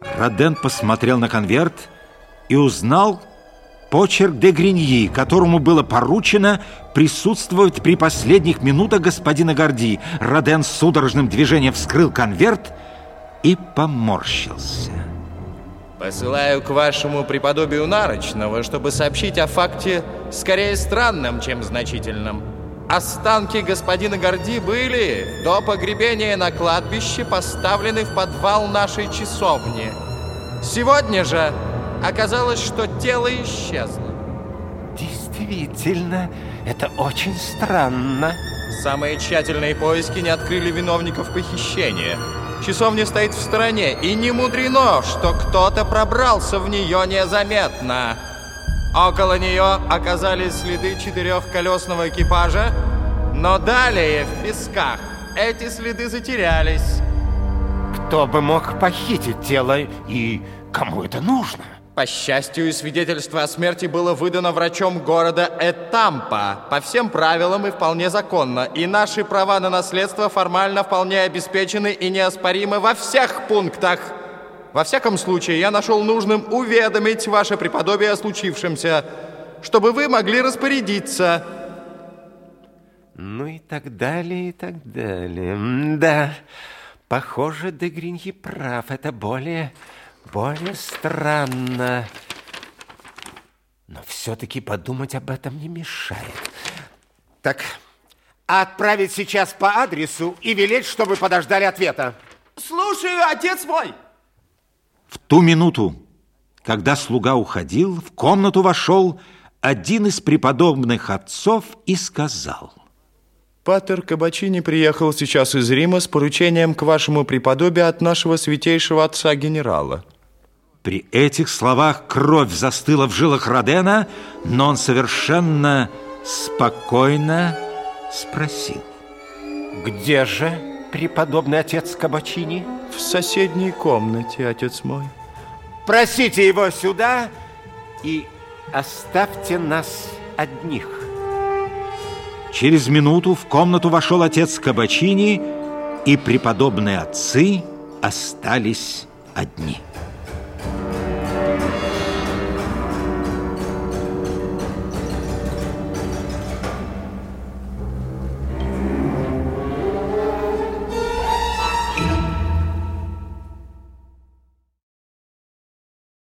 Роден посмотрел на конверт и узнал почерк де Гриньи, которому было поручено присутствовать при последних минутах господина Горди. Роден судорожным движением вскрыл конверт и поморщился. Посылаю к вашему преподобию Нарочного, чтобы сообщить о факте скорее странном, чем значительном. Останки господина Горди были до погребения на кладбище поставлены в подвал нашей часовни. Сегодня же оказалось, что тело исчезло. Действительно, это очень странно. Самые тщательные поиски не открыли виновников похищения. Часовня стоит в стороне, и не мудрено, что кто-то пробрался в нее незаметно. Около нее оказались следы четырехколесного экипажа, но далее в песках эти следы затерялись. Кто бы мог похитить тело и кому это нужно? По счастью, свидетельство о смерти было выдано врачом города Этампа по всем правилам и вполне законно, и наши права на наследство формально вполне обеспечены и неоспоримы во всех пунктах. Во всяком случае, я нашел нужным уведомить ваше преподобие о случившемся, чтобы вы могли распорядиться. Ну и так далее, и так далее. Да, похоже, Дегриньи прав. Это более, более странно. Но все-таки подумать об этом не мешает. Так, отправить сейчас по адресу и велеть, чтобы подождали ответа. Слушаю, отец мой. В ту минуту, когда слуга уходил, в комнату вошел один из преподобных отцов и сказал. Патер Кабачини приехал сейчас из Рима с поручением к вашему преподобию от нашего святейшего отца-генерала. При этих словах кровь застыла в жилах Родена, но он совершенно спокойно спросил. Где же преподобный отец Кабачини? В соседней комнате, отец мой. Просите его сюда и оставьте нас одних. Через минуту в комнату вошел отец Кабачини, и преподобные отцы остались одни.